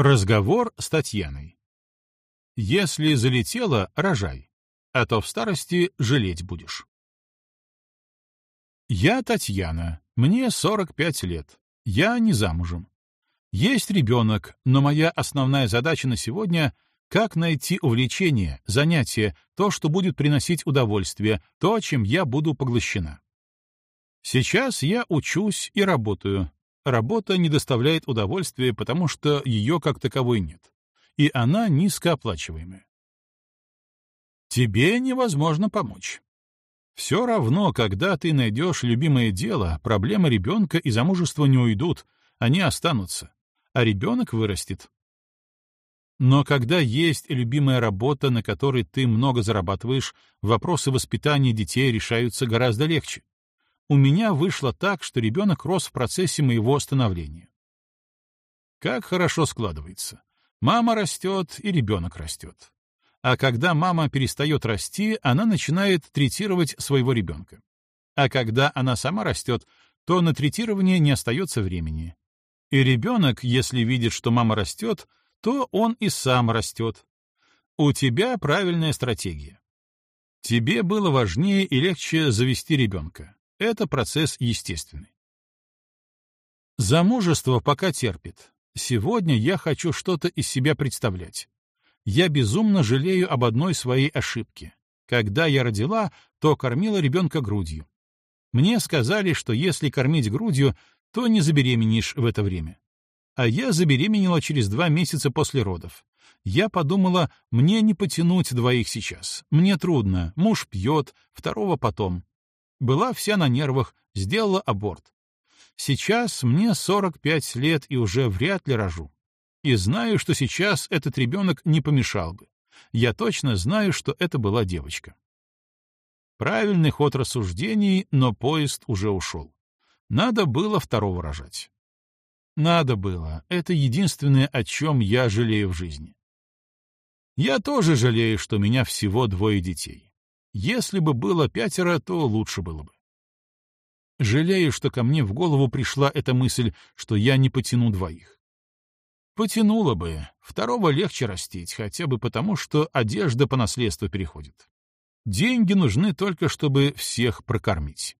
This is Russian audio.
Разговор с Татьяной. Если залетела, рожай, а то в старости жалеть будешь. Я Татьяна, мне 45 лет. Я не замужем. Есть ребенок, но моя основная задача на сегодня — как найти увлечение, занятие, то, что будет приносить удовольствие, то, чем я буду поглощена. Сейчас я учусь и работаю, Работа не доставляет удовольствия, потому что ее как таковой нет, и она низкооплачиваемая. Тебе невозможно помочь. Все равно, когда ты найдешь любимое дело, проблемы ребенка и замужества не уйдут, они останутся, а ребенок вырастет. Но когда есть любимая работа, на которой ты много зарабатываешь, вопросы воспитания детей решаются гораздо легче у меня вышло так, что ребенок рос в процессе моего становления. Как хорошо складывается. Мама растет, и ребенок растет. А когда мама перестает расти, она начинает третировать своего ребенка. А когда она сама растет, то на третирование не остается времени. И ребенок, если видит, что мама растет, то он и сам растет. У тебя правильная стратегия. Тебе было важнее и легче завести ребенка. Это процесс естественный. Замужество пока терпит. Сегодня я хочу что-то из себя представлять. Я безумно жалею об одной своей ошибке. Когда я родила, то кормила ребенка грудью. Мне сказали, что если кормить грудью, то не забеременеешь в это время. А я забеременела через два месяца после родов. Я подумала, мне не потянуть двоих сейчас. Мне трудно, муж пьет, второго потом. Была вся на нервах, сделала аборт. Сейчас мне 45 лет и уже вряд ли рожу. И знаю, что сейчас этот ребенок не помешал бы. Я точно знаю, что это была девочка. Правильный ход рассуждений, но поезд уже ушел. Надо было второго рожать. Надо было. Это единственное, о чем я жалею в жизни. Я тоже жалею, что у меня всего двое детей. Если бы было пятеро, то лучше было бы. Жалею, что ко мне в голову пришла эта мысль, что я не потяну двоих. Потянуло бы, второго легче растить, хотя бы потому, что одежда по наследству переходит. Деньги нужны только, чтобы всех прокормить.